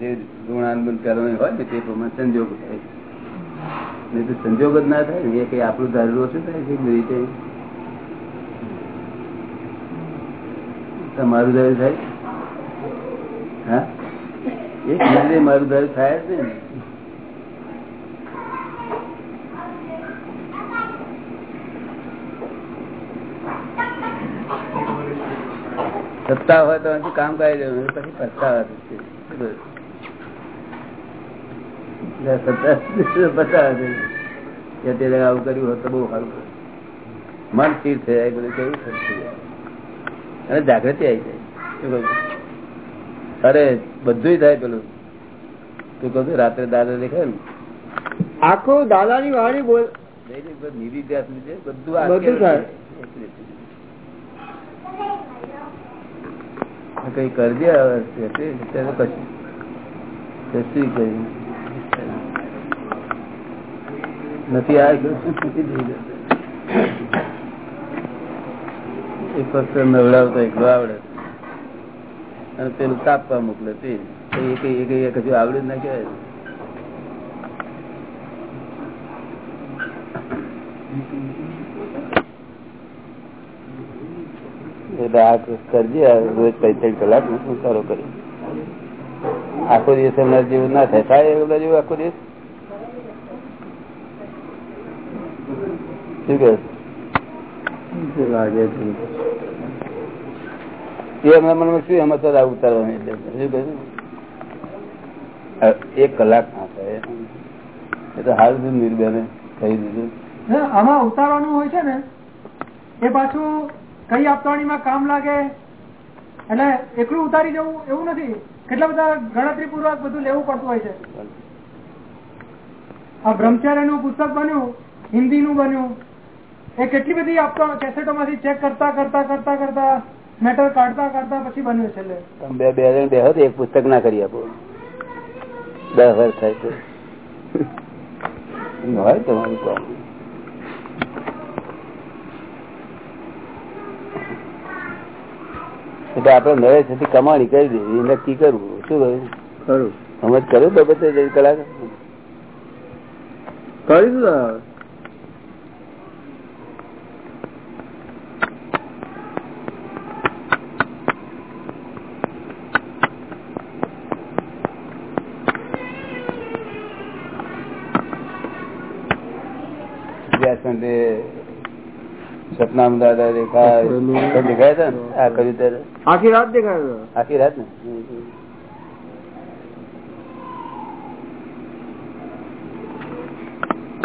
જે ગુણાનુબંધ કરવાની હોય ને તે પ્રમાણે સંજોગ થાય. નહીં સંજોગ જ ના થાય ને કઈ આપણું ધારેલું ઓછું થાય છે રીતે? તમારું ધારે થાય મારું ધારે થાય જ ને. સત્તા હોય તો કામ કરી દેવું પછી પસ્તાવા થશે. એટલે સત્તા પસ્તાવા થશે. કે તે જગ્યાએ આવું કર્યું હોત તો બહુ સારું મન સ્થિર થઈ જાય બધું કેવું અને જાગૃતિ આવી જાય. અરે બધું થાય પેલું. તું કહું રાત્રે દાદા દેખાય ને? આખું દાદાની વાણી બોલ. દૈનિક બધું બધું થાય. કઈ કરજે હવે ત્યારે કશું. કશું કર્યું નથી આ નવડાવતો એકલો આવડે. અને પેલું કાપવા મોકલે તે. તો એ કઈ એ કઈ એ કશું આવડે ના કહેવાય. આ રોજ પૈસા કલાકનું સારો કરી. આખો દિવસ એમના જેવું ના થાય. થાય આખો દિવસ શું કે લાગે છે એ એમના મનમાં શું એમાં સદા ઉતારવાની એટલે શું કહ્યું એક કલાક એ તો હાલ નિર્બેને કહી દીધું. આમાં ઉતારવાનું હોય છે ને, એ પાછું કઈ આપતાણીમાં કામ લાગે? એટલે એકલું ઉતારી જવું એવું નથી. કેટલા બધા ગણતરી પૂર્વક બધું લેવું પડતું હોય છે. આ બ્રહ્મચાર્યનું પુસ્તક બન્યું હિન્દી નું બન્યું એ કેટલી બધી આપતો કેસેટો માંથી ચેક કરતા કરતા કરતા કરતા મેટર કાઢતા કાઢતા પછી બન્યું છેલ્લે. બે બે જણ તો એક પુસ્તક ના કરી આપો. દસ વર્ષ થાય તો. હોય તમારું કામ. એટલે આપડે નવે છે કમાણી કરી દેવી નક્કી કરવું? શું કહ્યું? સમજ કર્યું બાબતે જઈ કલાક? કરીશું દાદા. વ્યાસંતે સપનામ દાદા દેખાય દેખાય હતા ને આ કર્યું ત્યારે? આખી રાત દેખાય આખી રાત ને?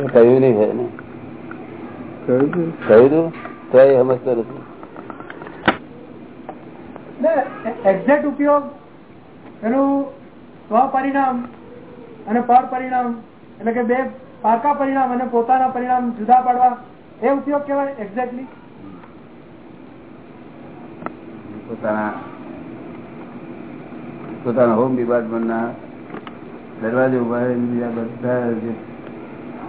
કહ્યું નહીં હોય ને. કહ્યું તું? તો? એ સમજતો નથી. એક્ઝેક્ટ ઉપયોગ એનું સ્વપરિણામ અને પર પરિણામ એટલે કે બે પાકા પરિણામ અને પોતાના પરિણામ જુદા પાડવા એ ઉપયોગ કેવાય એક્ઝેક્ટલી પોતાના પોતાના હોમ ડિપાર્ટમેન્ટ ના દરવાજે ઊભા બધા જે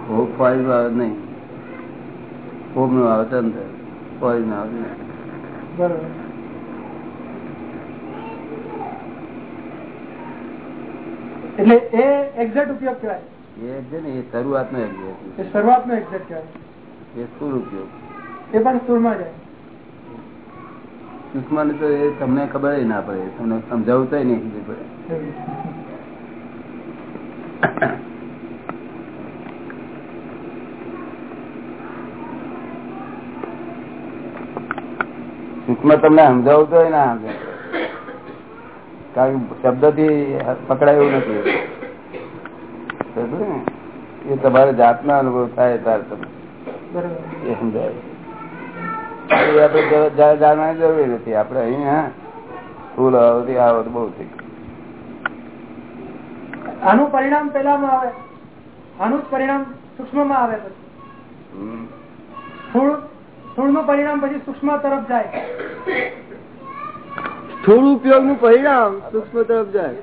હોમ ફોરેન આવે નહીં હોમનું આવે તંત્ર ફોરેન આવે. બરોબર. એટલે એ એક્ઝેક્ટ ઉપયોગ કહેવાય એ છે ને એ શરૂઆત નો એ શરૂઆતનો એક્ઝેક્ટ કહેવાય એ સુર ઉપયોગ. એ પણ સ્થૂળમાં જાય? સૂક્ષ્મ તો એ તમને ખબર ના પડે. તમને સમજાવતા નહીં ખબર પડે. સૂક્ષ્મ તમને સમજાવતો હોય ના સમજાય કારણ કે શબ્દથી પકડાય એવું નથી? એ તમારે જાતના અનુભવ થાય ત્યારે તમે બરોબર. એ સમજાય. એ આપણે જાણવાની જરૂર નથી. આપણે અહીંયા ફૂલ આવતી આવો તો બહુ થઈ આનું પરિણામ પેલામાં આવે. આનું જ પરિણામ સૂક્ષ્મમાં આવે પછી. સ્થૂળ પરિણામ પછી સૂક્ષ્મ તરફ જાય. સ્થૂળ ઉપયોગનું પરિણામ સૂક્ષ્મ તરફ જાય.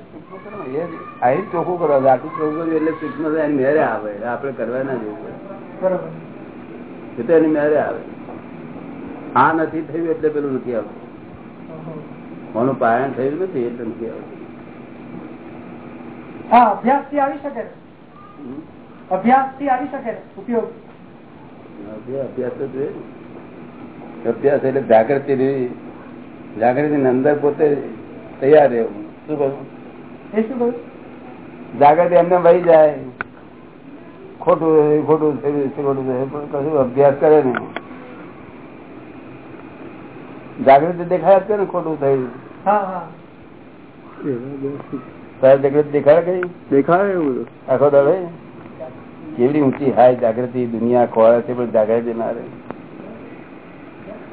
એ અહીં ચોખ્ખું કરો આટલું ચોખ્ખું એટલે સૂક્ષ્મ એની મેરે આવે. આપણે કરવા ના જવું બરોબર. એની મેરે આવે. આ નથી થયું એટલે પેલું નથી આવતું. કોનું પાયણ થયું નથી એટલે નથી આવતું. અભ્યાસથી આવી શકે અભ્યાસથી આવી શકે ઉપયોગ. અભ્યાસ અભ્યાસ તો જોઈએ. ને. અભ્યાસ એટલે જાગૃતિ. જાગૃતિ ની અંદર પોતે તૈયાર રહેવું. શું કહ્યું એ શું કહ્યું જાગૃતિ એમને વહી જાય. ખોટું ખોટું થયું ખોટું થયું પણ કશું અભ્યાસ કરે ને જાગૃતિ દેખાય જ કરે ને ખોટું થયું. હા હા. તારે જાગૃતિ દેખાય કઈ દેખાય એવું આખો દડે કેવડી ઊંચી હાય જાગૃતિ દુનિયા ખોળે છે પણ જાગૃતિ ના રહે.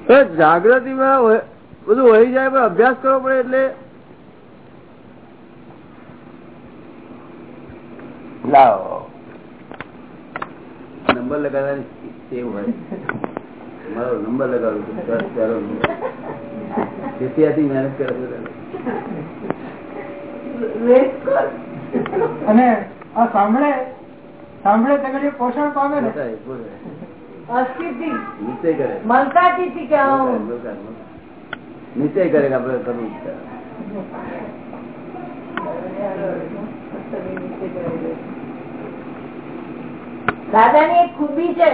જાગૃતિ જાગૃતિમાં બધું વહી જાય પણ અભ્યાસ કરવો પડે એટલે લાવો. નંબર લગાવવાની ટેવ હોય. મારો નંબર લગાવું છું દસ તારો નંબર. મહેનત કરે અને આ સાંભળે સાંભળે તે પોષણ પામે ને? નિશ્ચય કરે. મલકાથી કે હું નિશ્ચય કરે કે આપણે કરવું છે. દાદાની એક ખૂબી છે.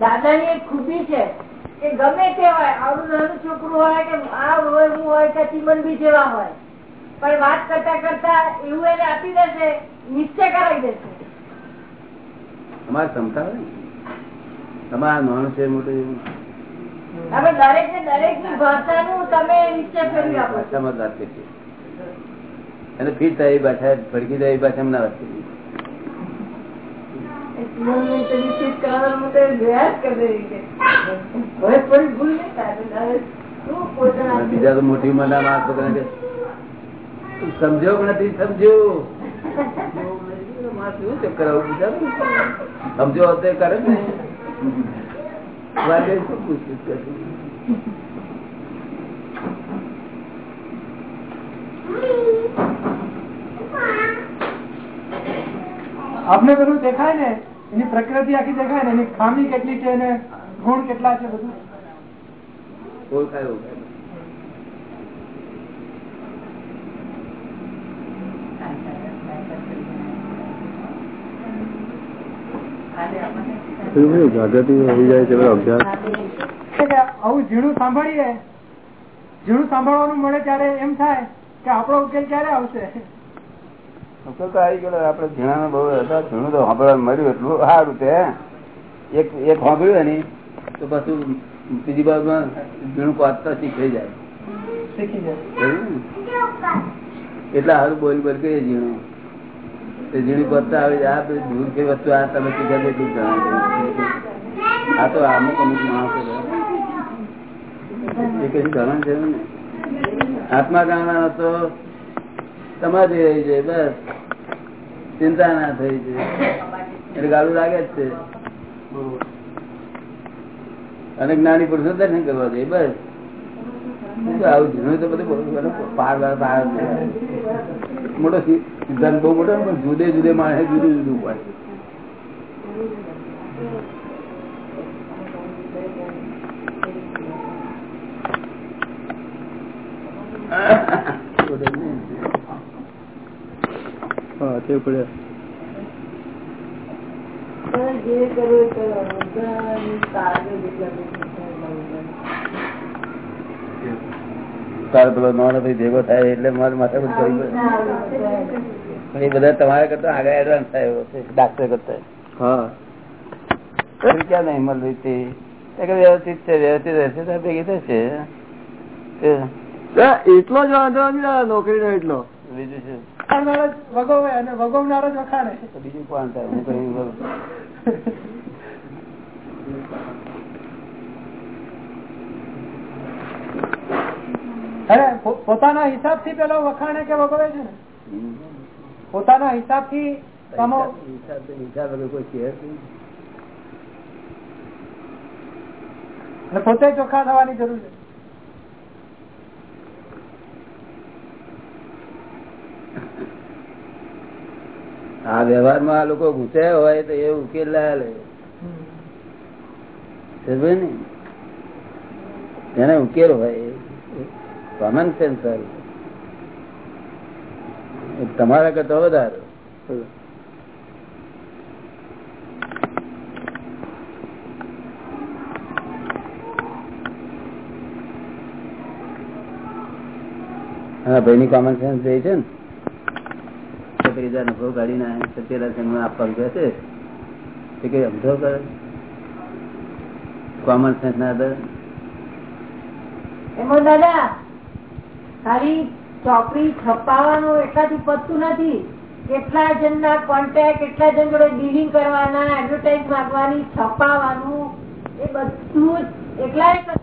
દાદાની એક ખૂબી છે કે ગમે તે હોય આવડું નાનું છોકરું હોય કે આ હોય હું હોય કે ચીમન બી જેવા હોય પણ વાત કરતા કરતા એવું એને આપી દેશે નિશ્ચય કરાવી દેશે. અમારે ક્ષમતા હોય તમારા નાનું છે મોટું એવું દરેક ને દરેકની ભાષાનું તમે નિશ્ચય કરી આપો. ભાષામાં વાત કરીએ. અને ફીટ થાય એ ભાષા ભડકી જાય એ ભાષામાં ના વાત કરીએ. બીજા તો મોટી કે, સમજ્યો કે નથી? સમજ્યો. શું ચક્કર આવું બીજા તો એ કરે ને. વાગે શું બધું દેખાય ને? એની પ્રકૃતિ આખી દેખાય ને એની ખામી કેટલી છે ને ગુણ કેટલા છે બધું? ઓળખાય ઓળખાય જાગૃતિ આવી જાય છે ઝીણું સાંભળીએ ઝીણું સાંભળવાનું મળે ત્યારે એમ થાય કે આપણો ઉકેલ ક્યારે આવશે? તો આવી ગયો આપડે ઝીણા બહુ હતા ઝીણું તો સાંભળવા મળ્યું એટલું. સારું તે. એક એક સાંભળ્યું ને તો પાછું બીજી બાજુમાં ઝીણું પાછતા શીખાઈ જાય. શીખી જાય. એટલા સારું બોલ બોલ કહીએ ઝીણું. તે ઝીણી પત્તા આવે આ દૂર કે વસ્તુ આ તમે કીધા એટલું જણાય આ તો અમુક અમુક માણસો એ કઈ ગણ છે ને આત્મા જાણવાનો તો સમાધિ રહી છે બસ. ચિંતા ના થઈ છે એટલે ગાળું લાગે જ છે. અને જ્ઞાની પુરુષો દર્શન કરવા જોઈએ બસ. આવું મોટો સિદ્ધાંત મોટો પણ જુદે જુદે માણસે જુદું જુદું પડે હા તે પડે તારો પેલો નાનો ભાઈ ભેગો થાય એટલે મારે માથા બધું કરવી એ બધા તમારા કરતા આગળ એડવાન્સ થાય એવો છે ડાક્ટર કરતા. હા. ક્યાં નહીં મળવી તે? વ્યવસ્થિત છે વ્યવસ્થિત રહેશે ભેગી થશે. એટલો જ વાંધો નથી દાદા નોકરીનો એટલો. બીજું શું? જ વગોવે અને વગોવનાર જ વખાણે. બીજું કોણ થાય? હું કહ્યું અરે પોતાના હિસાબથી પેલો વખાણે કે વગોવે છે ને? પોતાના હિસાબથી પોતે ચોખ્ખા થવાની જરૂર છે. આ વ્યવહારમાં લોકો ઘૂસ્યા હોય તો એ ઉકેલ લાયા ને? એને ઉકેલ હોય કોમન સેન્સ તમારા કરતા વધારે. ભાઈ ની કોમન સેન્સ જે છે ને? હજાર નફો કાઢીને સત્યાવીસ લાખ આપવા છે? તે કઈ અમથો કરે? કોમન સેન્સ ના આધારે? એમાં દાદા ખાલી ચોપડી છપાવવાનું એટલાથી પતતું નથી. કેટલા જણના કોન્ટેક્ટ કેટલા જણ જોડે ડીલિંગ કરવાના એડવર્ટાઇઝ માંગવાની, છપાવવાનું, એ બધું જ. એક